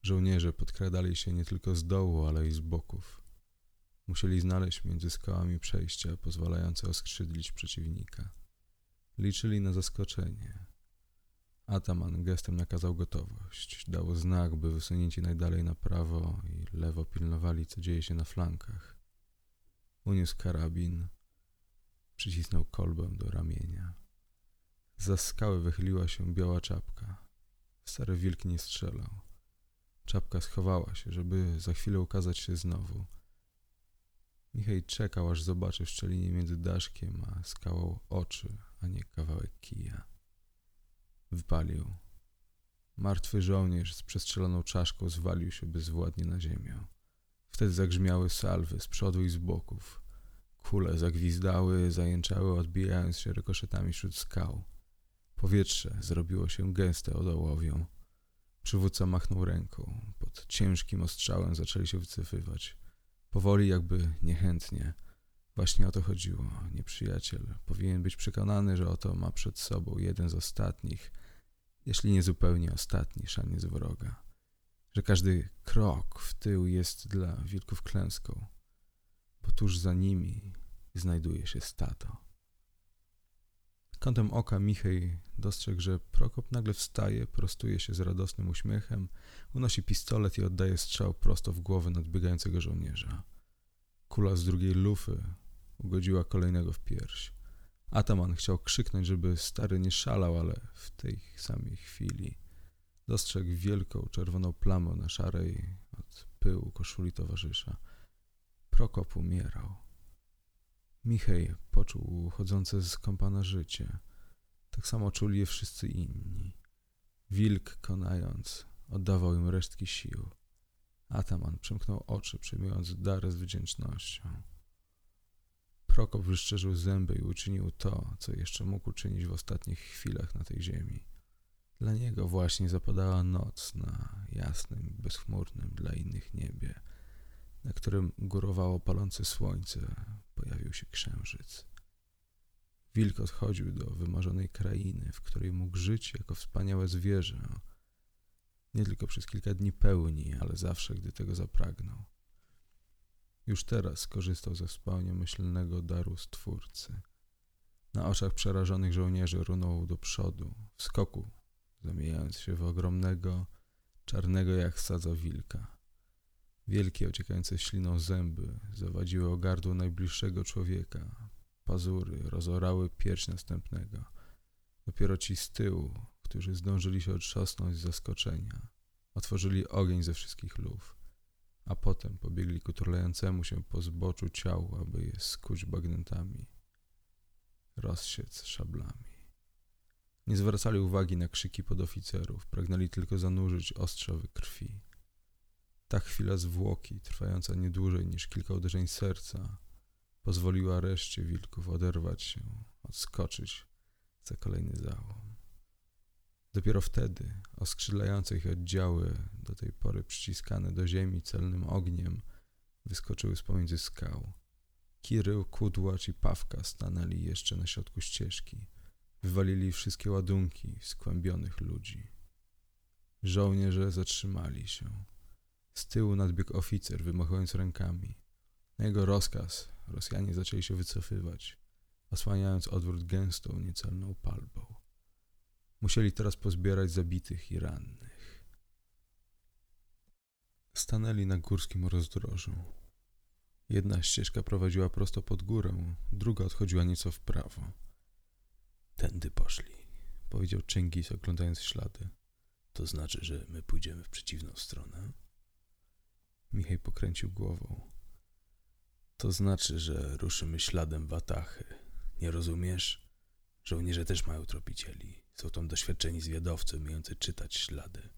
Żołnierze podkradali się nie tylko z dołu, ale i z boków. Musieli znaleźć między skałami przejścia pozwalające oskrzydlić przeciwnika. Liczyli na zaskoczenie. Ataman gestem nakazał gotowość. Dał znak, by wysunięci najdalej na prawo i lewo pilnowali, co dzieje się na flankach. Uniósł karabin, przycisnął kolbę do ramienia. Za skały wychyliła się biała czapka. Stary wilk nie strzelał. Czapka schowała się, żeby za chwilę ukazać się znowu. Michał czekał, aż zobaczy w szczelinie między daszkiem a skałą oczy, a nie kawałek kija. Wypalił. Martwy żołnierz z przestrzeloną czaszką zwalił się bezwładnie na ziemię. Wtedy zagrzmiały salwy z przodu i z boków. Kule zagwizdały, zajęczały, odbijając się rykoszetami wśród skał. Powietrze zrobiło się gęste odołowią. Przywódca machnął ręką. Pod ciężkim ostrzałem zaczęli się wycofywać. Powoli, jakby niechętnie. Właśnie o to chodziło. Nieprzyjaciel powinien być przekonany, że oto ma przed sobą jeden z ostatnich, jeśli nie zupełnie ostatni szaniec wroga. Że każdy krok w tył jest dla wilków klęską, bo tuż za nimi znajduje się stato. Kątem oka Michej dostrzegł, że Prokop nagle wstaje, prostuje się z radosnym uśmiechem, unosi pistolet i oddaje strzał prosto w głowę nadbiegającego żołnierza. Kula z drugiej lufy ugodziła kolejnego w pierś. Ataman chciał krzyknąć, żeby stary nie szalał, ale w tej samej chwili dostrzegł wielką czerwoną plamę na szarej od pyłu koszuli towarzysza. Prokop umierał. Michej poczuł uchodzące z kompana życie. Tak samo czuli je wszyscy inni. Wilk, konając, oddawał im resztki sił. Ataman przymknął oczy, przyjmując dar z wdzięcznością. Prokop wyszczerzył zęby i uczynił to, co jeszcze mógł uczynić w ostatnich chwilach na tej ziemi. Dla niego właśnie zapadała noc na jasnym, bezchmurnym dla innych niebie, na którym górowało palące słońce, pojawił się księżyc. Wilk odchodził do wymarzonej krainy, w której mógł żyć jako wspaniałe zwierzę, nie tylko przez kilka dni pełni, ale zawsze, gdy tego zapragnął. Już teraz korzystał ze wspaniałomyślnego daru Stwórcy. Na oczach przerażonych żołnierzy runął do przodu, w skoku, zamieniając się w ogromnego, czarnego jak sadza wilka. Wielkie, ociekające śliną zęby zawadziły o gardło najbliższego człowieka. Pazury rozorały pierś następnego. Dopiero ci z tyłu, którzy zdążyli się otrząsnąć z zaskoczenia, otworzyli ogień ze wszystkich luf, a potem pobiegli ku turlającemu się po zboczu ciału, aby je skuć bagnetami, rozsiec szablami. Nie zwracali uwagi na krzyki podoficerów, pragnęli tylko zanurzyć ostrza we krwi. Ta chwila zwłoki, trwająca nie dłużej niż kilka uderzeń serca, pozwoliła reszcie wilków oderwać się, odskoczyć za kolejny załom. Dopiero wtedy oskrzydlające ich oddziały, do tej pory przyciskane do ziemi celnym ogniem, wyskoczyły z pomiędzy skał. Kirył, Kudłacz i Pawka stanęli jeszcze na środku ścieżki. Wywalili wszystkie ładunki skłębionych ludzi. Żołnierze zatrzymali się. Z tyłu nadbiegł oficer, wymachując rękami. Na jego rozkaz Rosjanie zaczęli się wycofywać, osłaniając odwrót gęstą, niecelną palbą. Musieli teraz pozbierać zabitych i rannych. Stanęli na górskim rozdrożu. Jedna ścieżka prowadziła prosto pod górę, druga odchodziła nieco w prawo. Tędy poszli, powiedział Czengis, oglądając ślady. To znaczy, że my pójdziemy w przeciwną stronę? Michał pokręcił głową. To znaczy, że ruszymy śladem Watachy. Nie rozumiesz? Żołnierze też mają tropicieli. Są tam doświadczeni zwiadowcy, umiejący czytać ślady.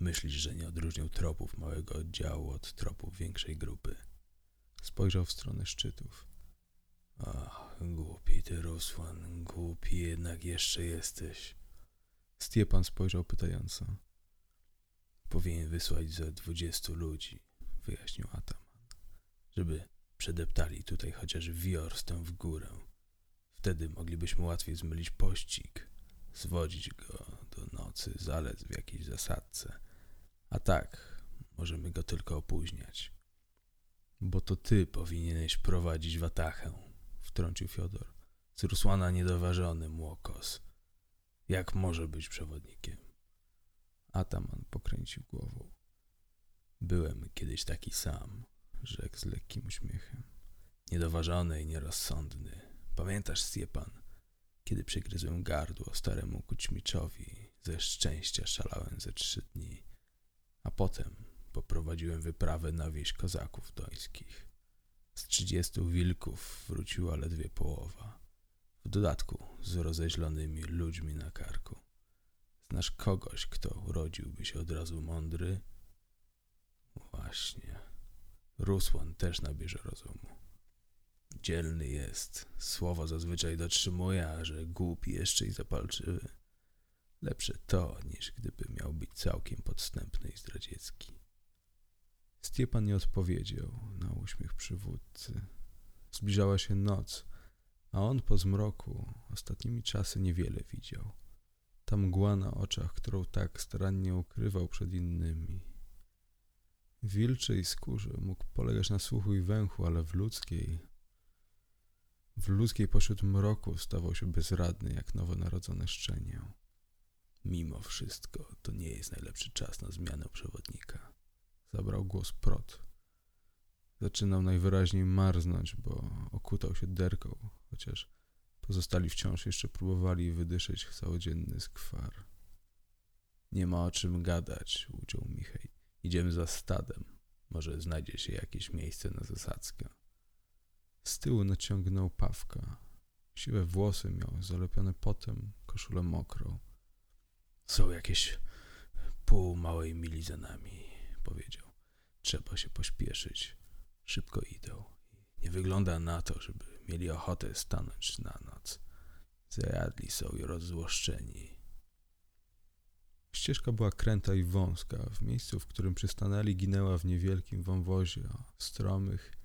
Myślisz, że nie odróżnią tropów małego oddziału od tropów większej grupy. Spojrzał w stronę szczytów. Ach, głupi ty, Rusłan, głupi jednak jeszcze jesteś. Stiepan spojrzał pytająco. Powinien wysłać ze dwudziestu ludzi, wyjaśnił Ataman, żeby przedeptali tutaj chociaż wiorstę w górę. Wtedy moglibyśmy łatwiej zmylić pościg, zwodzić go do nocy, zalec w jakiejś zasadce. A tak, możemy go tylko opóźniać. Bo to ty powinieneś prowadzić watachę, wtrącił Fiodor. Z Rusłana niedoważony młokos. Jak może być przewodnikiem? Ataman pokręcił głową. Byłem kiedyś taki sam, rzekł z lekkim uśmiechem. Niedoważony i nierozsądny. Pamiętasz, Stiepan, kiedy przygryzłem gardło staremu kućmiczowi, ze szczęścia szalałem ze trzy dni, a potem poprowadziłem wyprawę na wieś kozaków dońskich. Z trzydziestu wilków wróciła ledwie połowa. W dodatku z rozeźlonymi ludźmi na karku. Znasz kogoś, kto urodziłby się od razu mądry? Właśnie. Rusłan też nabierze rozumu. Dzielny jest, słowa zazwyczaj dotrzymuje, a że głupi jeszcze i zapalczywy. Lepsze to, niż gdyby miał być całkiem podstępny i zdradziecki. Stiepan nie odpowiedział na uśmiech przywódcy. Zbliżała się noc, a on po zmroku ostatnimi czasy niewiele widział. Ta mgła na oczach, którą tak starannie ukrywał przed innymi. W wilczej skórze mógł polegać na słuchu i węchu, ale w ludzkiej... W ludzkiej pośród mroku stawał się bezradny jak nowonarodzone szczenię. Mimo wszystko, to nie jest najlepszy czas na zmianę przewodnika. Zabrał głos Prot. Zaczynał najwyraźniej marznąć, bo okutał się derką, chociaż pozostali wciąż jeszcze próbowali wydyszyć całodzienny skwar. Nie ma o czym gadać, uciął Michej. Idziemy za stadem. Może znajdzie się jakieś miejsce na zasadzkę. Z tyłu naciągnął Pawka. Siwe włosy miał, zalepione potem, koszulę mokrą. Są jakieś pół małej mili za nami, powiedział. Trzeba się pośpieszyć. Szybko idą. Nie wygląda na to, żeby mieli ochotę stanąć na noc. Zajadli są i rozzłoszczeni. Ścieżka była kręta i wąska. W miejscu, w którym przystanęli, ginęła w niewielkim wąwozie o stromych,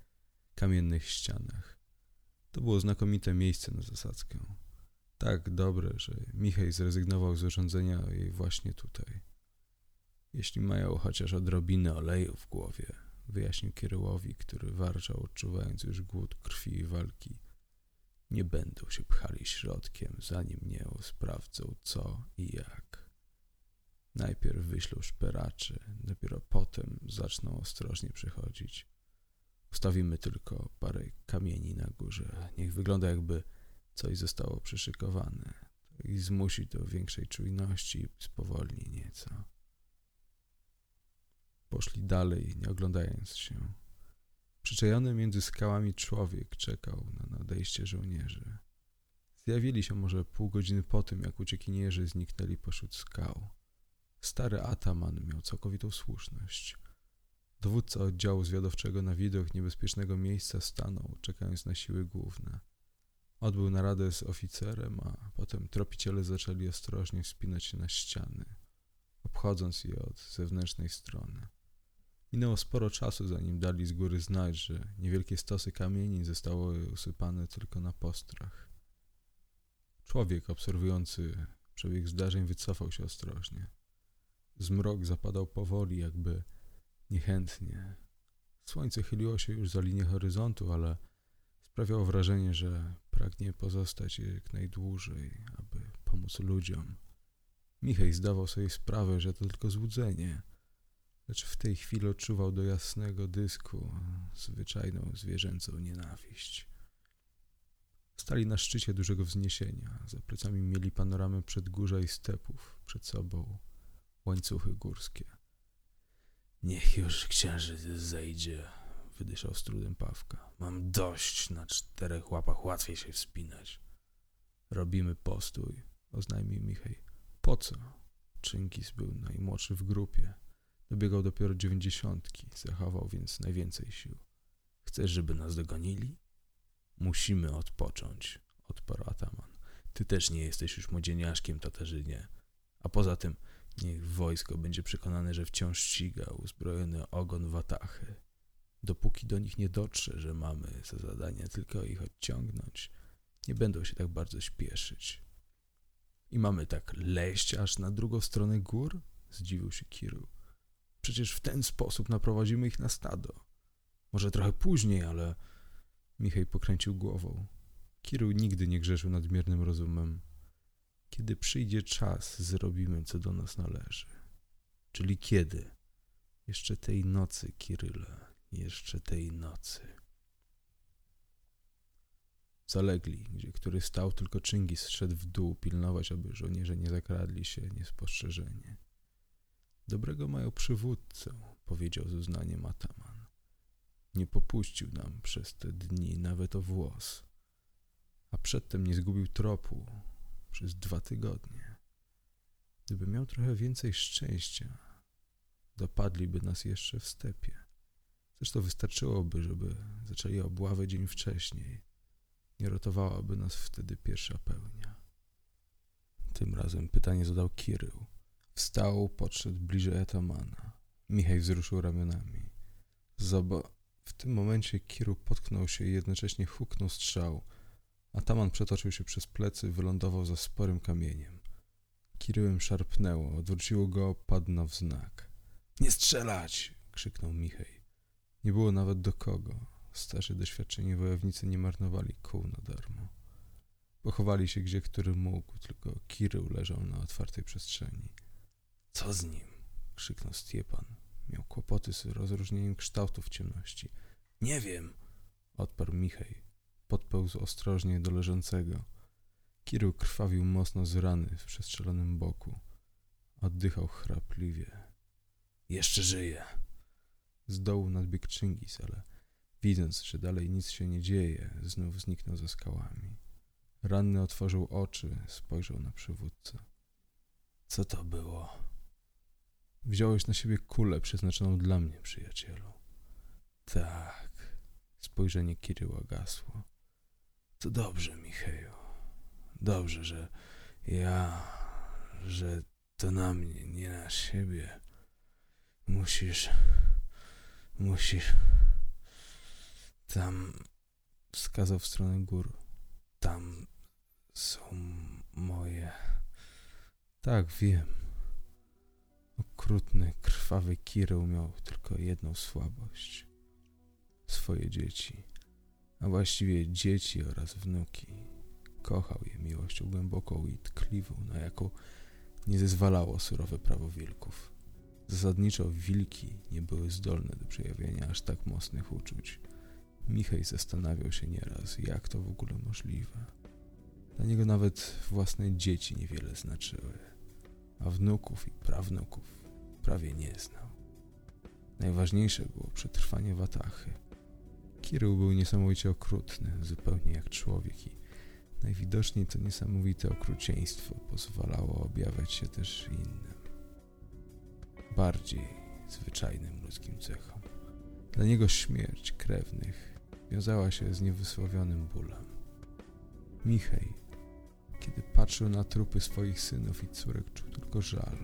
kamiennych ścianach. To było znakomite miejsce na zasadzkę. Tak dobre, że Michał zrezygnował z urządzenia jej właśnie tutaj. Jeśli mają chociaż odrobinę oleju w głowie, wyjaśnił Kieryłowi, który warczał, odczuwając już głód krwi i walki. Nie będą się pchali środkiem, zanim nie sprawdzą co i jak. Najpierw wyślą szperaczy, dopiero potem zaczną ostrożnie przychodzić. Ustawimy tylko parę kamieni na górze. Niech wygląda jakby coś zostało przyszykowane i zmusi do większej czujności spowolni nieco. Poszli dalej, nie oglądając się. Przyczajony między skałami człowiek czekał na nadejście żołnierzy. Zjawili się może pół godziny po tym, jak uciekinierzy zniknęli pośród skał. Stary ataman miał całkowitą słuszność. Dowódca oddziału zwiadowczego na widok niebezpiecznego miejsca stanął, czekając na siły główne. Odbył naradę z oficerem, a potem tropiciele zaczęli ostrożnie wspinać się na ściany, obchodząc je od zewnętrznej strony. Minęło sporo czasu, zanim dali z góry znać, że niewielkie stosy kamieni zostały usypane tylko na postrach. Człowiek obserwujący przebieg zdarzeń wycofał się ostrożnie. Zmrok zapadał powoli, jakby niechętnie. Słońce chyliło się już za linię horyzontu, ale sprawiało wrażenie, że pragnie pozostać jak najdłużej, aby pomóc ludziom. Michał zdawał sobie sprawę, że to tylko złudzenie, lecz w tej chwili odczuwał do jasnego dysku zwyczajną zwierzęcą nienawiść. Stali na szczycie dużego wzniesienia. Za plecami mieli panoramę przedgórza i stepów, przed sobą łańcuchy górskie. Niech już księżyc zejdzie, wydyszał z trudem Pawka. Mam dość na czterech łapach, łatwiej się wspinać. Robimy postój, oznajmił Michał. Po co? Czynkis był najmłodszy w grupie. Dobiegał dopiero dziewięćdziesiątki, zachował więc najwięcej sił. Chcesz, żeby nas dogonili? Musimy odpocząć, odparł Ataman. Ty też nie jesteś już młodzieniaszkiem, Tatarzynie. A poza tym, niech wojsko będzie przekonane, że wciąż ściga uzbrojony ogon Watachy. Dopóki do nich nie dotrze, że mamy za zadanie tylko ich odciągnąć, nie będą się tak bardzo śpieszyć. I mamy tak leść aż na drugą stronę gór? Zdziwił się Kiru. Przecież w ten sposób naprowadzimy ich na stado. Może trochę później, ale... Michał pokręcił głową. Kiru nigdy nie grzeszył nadmiernym rozumem. Kiedy przyjdzie czas, zrobimy, co do nas należy. Czyli kiedy? Jeszcze tej nocy, Kiryle, jeszcze tej nocy. Zalegli, gdzie który stał, tylko Czyngis szedł w dół pilnować, aby żołnierze nie zakradli się niespostrzeżenie. Dobrego mają przywódcę, powiedział z uznaniem Ataman. Nie popuścił nam przez te dni nawet o włos, a przedtem nie zgubił tropu przez dwa tygodnie. Gdyby miał trochę więcej szczęścia, dopadliby nas jeszcze w stepie. Zresztą wystarczyłoby, żeby zaczęli obławę dzień wcześniej. Nie rotowałaby nas wtedy pierwsza pełnia. Tym razem pytanie zadał Kirył. Wstał, podszedł bliżej Etamana. Michał wzruszył ramionami. Zoba... W tym momencie Kiru potknął się i jednocześnie huknął strzał. Ataman przetoczył się przez plecy, wylądował za sporym kamieniem. Kiryłem szarpnęło, odwróciło go, padł na wznak. Nie strzelać! krzyknął Michał. Nie było nawet do kogo. Starzy doświadczeni wojownicy nie marnowali kół na darmo. Pochowali się gdzie który mógł, tylko Kirył leżał na otwartej przestrzeni. Co z nim? krzyknął Stiepan. Miał kłopoty z rozróżnieniem kształtów w ciemności. Nie wiem, odparł Michał. Podpełzł ostrożnie do leżącego. Kirył krwawił mocno z rany w przestrzelonym boku. Oddychał chrapliwie. Jeszcze żyje. Z dołu nadbiegł Czyngis, ale widząc, że dalej nic się nie dzieje, znów zniknął za skałami. Ranny otworzył oczy, spojrzał na przywódcę. Co to było? Wziąłeś na siebie kulę przeznaczoną dla mnie, przyjacielu. Tak. Spojrzenie Kiryła gasło. To dobrze, Michał. Dobrze, że ja, że to na mnie, nie na siebie. Musisz, musisz. Tam wskazał w stronę gór. Tam są moje. Tak, wiem. Okrutny, krwawy Kirył miał tylko jedną słabość. Swoje dzieci. A właściwie dzieci oraz wnuki. Kochał je miłością głęboką i tkliwą, na jaką nie zezwalało surowe prawo wilków. Zasadniczo wilki nie były zdolne do przejawienia aż tak mocnych uczuć. Michał zastanawiał się nieraz, jak to w ogóle możliwe. Dla niego nawet własne dzieci niewiele znaczyły, a wnuków i prawnuków prawie nie znał. Najważniejsze było przetrwanie Watachy. Kirył był niesamowicie okrutny, zupełnie jak człowiek i najwidoczniej to niesamowite okrucieństwo pozwalało objawiać się też innym. Bardziej zwyczajnym ludzkim cechom. Dla niego śmierć krewnych wiązała się z niewysłowionym bólem. Michał, kiedy patrzył na trupy swoich synów i córek, czuł tylko żal,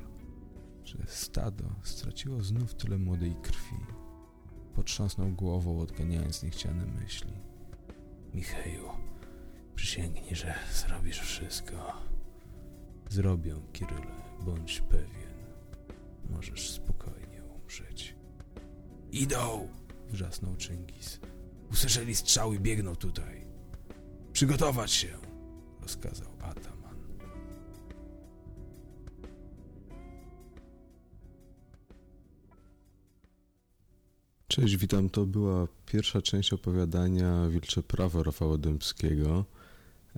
że stado straciło znów tyle młodej krwi. Potrząsnął głową, odganiając niechciane myśli. Michał, przysięgnij, że zrobisz wszystko. Zrobię, Kiryle, bądź pewien. Możesz spokojnie umrzeć. Idą! wrzasnął Czyngis. Usłyszeli strzały i biegną tutaj. Przygotować się! rozkazał Ataman. Cześć, witam. To była pierwsza część opowiadania Wilcze Prawo Rafała Dębskiego.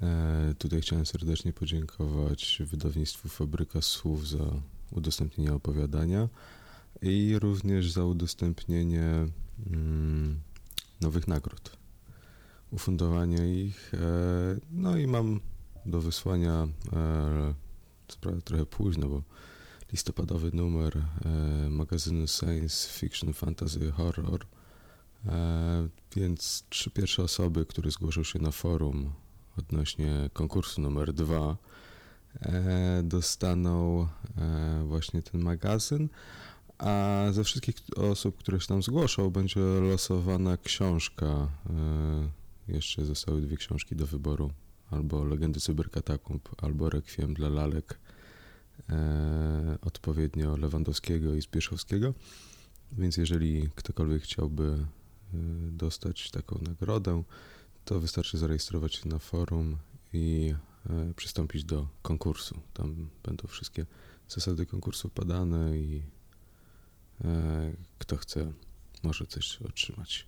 E, tutaj chciałem serdecznie podziękować wydawnictwu Fabryka Słów za udostępnienie opowiadania. i również za udostępnienie mm, nowych nagród, ufundowanie ich. E, no i mam do wysłania, e, trochę późno, bo listopadowy numer e, magazynu Science Fiction Fantasy Horror. E, więc trzy pierwsze osoby, które zgłoszą się na forum odnośnie konkursu numer dwa, e, dostaną właśnie ten magazyn. A ze wszystkich osób, które się tam zgłoszą, będzie losowana książka. Jeszcze zostały dwie książki do wyboru: albo Legendy Cyberkatakumb, albo Rekwiem dla lalek odpowiednio Lewandowskiego i Zbieszowskiego. Więc jeżeli ktokolwiek chciałby e, dostać taką nagrodę, to wystarczy zarejestrować się na forum i e, przystąpić do konkursu. Tam będą wszystkie zasady konkursu podane i e, kto chce, może coś otrzymać.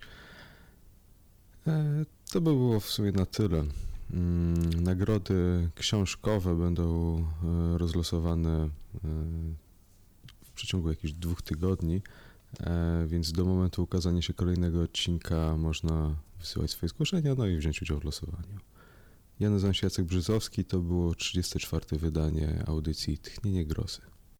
E, to by było w sumie na tyle. Mm, Nagrody książkowe będą e, rozlosowane e, w przeciągu jakichś dwóch tygodni, e, więc do momentu ukazania się kolejnego odcinka można wysyłać swoje zgłoszenia, no i wziąć udział w losowaniu. Ja nazywam się Jacek Brzyzowski, to było 34. wydanie audycji Tchnienie Grosy.